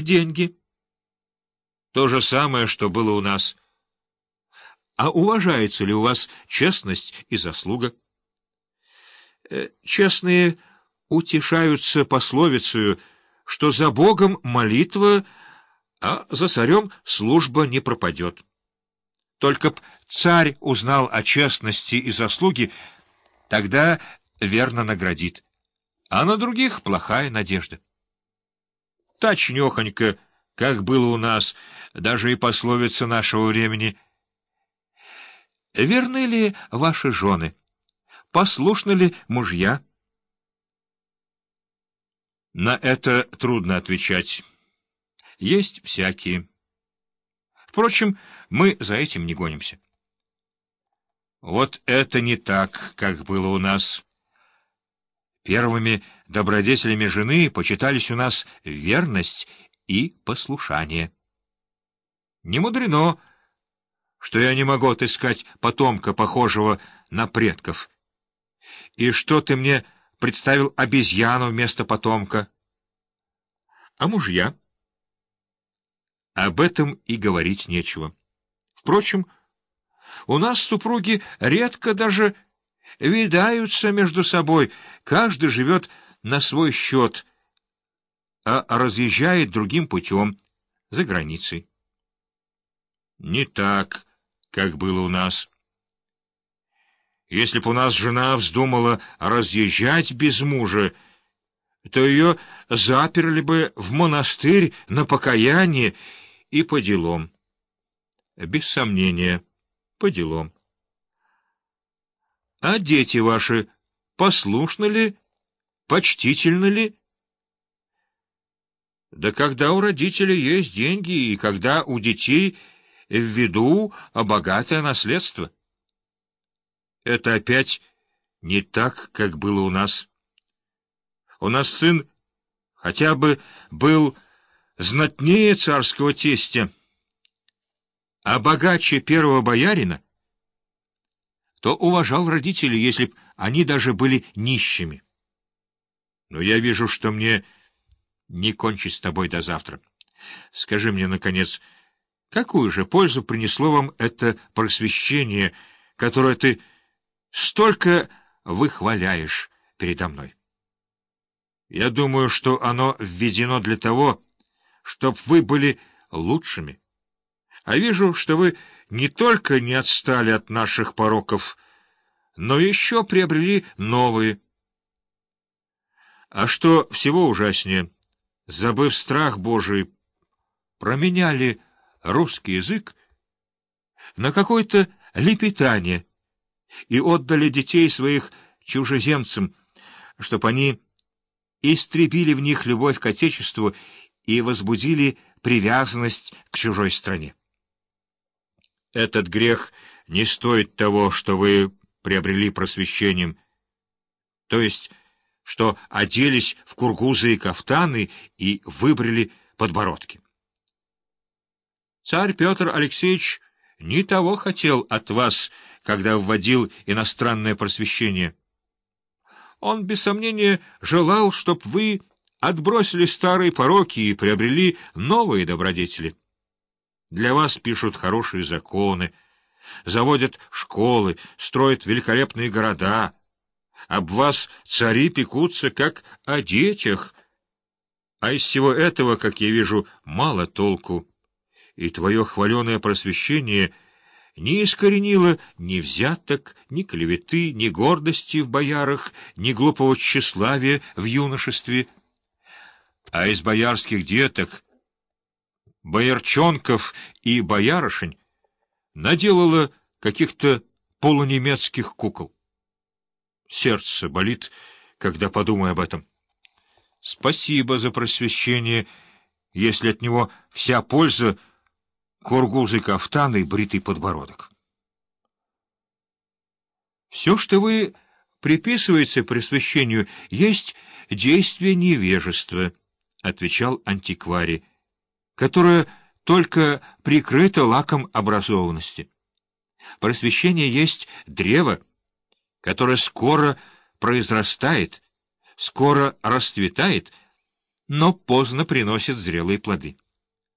Деньги. То же самое, что было у нас. А уважается ли у вас честность и заслуга? Э, честные утешаются пословицей, что за Богом молитва, а за царем служба не пропадет. Только б царь узнал о честности и заслуге, тогда верно наградит, а на других плохая надежда. Точнёхонько, как было у нас, даже и пословица нашего времени. Верны ли ваши жены? Послушны ли мужья? На это трудно отвечать. Есть всякие. Впрочем, мы за этим не гонимся. Вот это не так, как было у нас. Первыми добродетелями жены почитались у нас верность и послушание. Не мудрено, что я не могу отыскать потомка, похожего на предков. И что ты мне представил обезьяну вместо потомка? А мужья? Об этом и говорить нечего. Впрочем, у нас супруги редко даже видаются между собой, каждый живет на свой счет, а разъезжает другим путем, за границей. Не так, как было у нас. Если б у нас жена вздумала разъезжать без мужа, то ее заперли бы в монастырь на покаяние и по делам. Без сомнения, по делам. А дети ваши послушны ли, почтительны ли? Да когда у родителей есть деньги, и когда у детей в виду богатое наследство. Это опять не так, как было у нас. У нас сын хотя бы был знатнее царского тестя, а богаче первого боярина — то уважал родителей, если б они даже были нищими. Но я вижу, что мне не кончить с тобой до завтра. Скажи мне, наконец, какую же пользу принесло вам это просвещение, которое ты столько выхваляешь передо мной? Я думаю, что оно введено для того, чтобы вы были лучшими. А вижу, что вы не только не отстали от наших пороков, но еще приобрели новые. А что всего ужаснее, забыв страх Божий, променяли русский язык на какое-то лепетание и отдали детей своих чужеземцам, чтобы они истребили в них любовь к Отечеству и возбудили привязанность к чужой стране. Этот грех не стоит того, что вы приобрели просвещением, то есть, что оделись в кургузы и кафтаны и выбрали подбородки. Царь Петр Алексеевич не того хотел от вас, когда вводил иностранное просвещение. Он, без сомнения, желал, чтобы вы отбросили старые пороки и приобрели новые добродетели. Для вас пишут хорошие законы, заводят школы, строят великолепные города. Об вас цари пекутся, как о детях. А из всего этого, как я вижу, мало толку. И твое хваленое просвещение не искоренило ни взяток, ни клеветы, ни гордости в боярах, ни глупого тщеславия в юношестве. А из боярских деток боярчонков и боярышень наделала каких-то полунемецких кукол. Сердце болит, когда подумаю об этом. Спасибо за просвещение, если от него вся польза — кургузы кафтан и бритый подбородок. Все, что вы приписываете просвещению, есть действие невежества, — отвечал антикварий которое только прикрыто лаком образованности. Просвещение есть древо, которое скоро произрастает, скоро расцветает, но поздно приносит зрелые плоды.